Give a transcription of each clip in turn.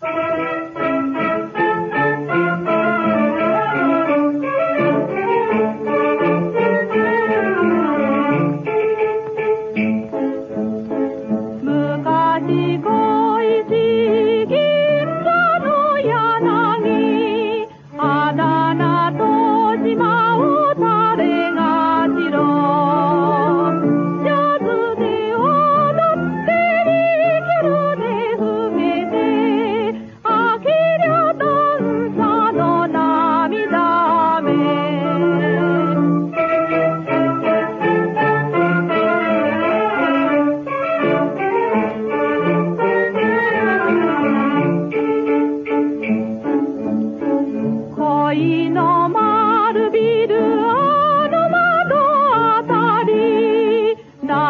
Bye.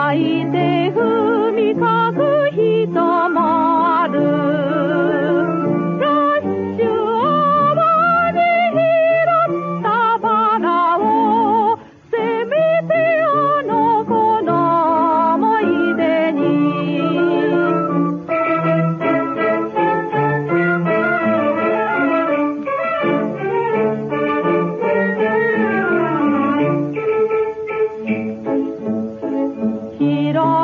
I